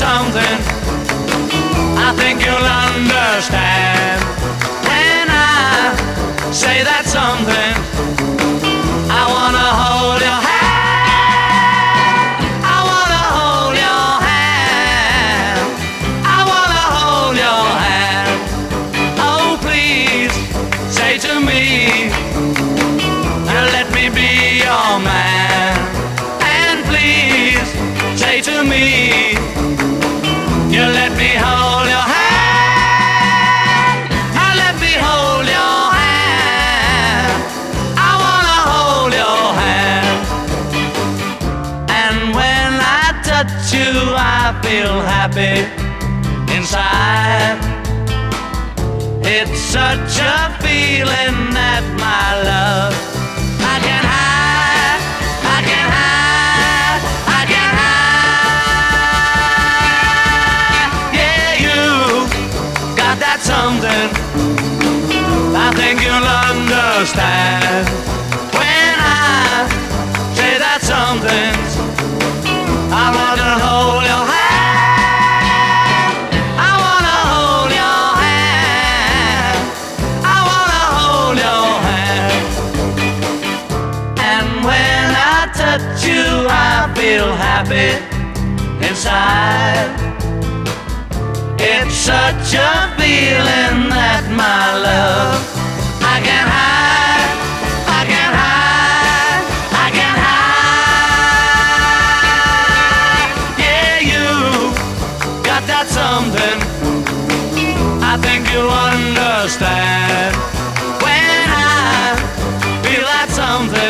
something I think you'll understand when I say that something. I wanna hold your hand. I wanna hold your hand. I wanna hold your hand. Oh, please say to me, let me be your man. And please say to me me hold your hand. I let me hold your hand. I wanna hold your hand. And when I touch you, I feel happy inside. It's such a feeling that my love got that something. I think you'll understand when I say that something. I wanna hold your hand. I wanna hold your hand. I wanna hold your hand. And when I touch you, I feel happy inside get such a feeling that my love I can hide, I can hide, I can hide. Yeah, you got that something. I think you'll understand when I feel that something.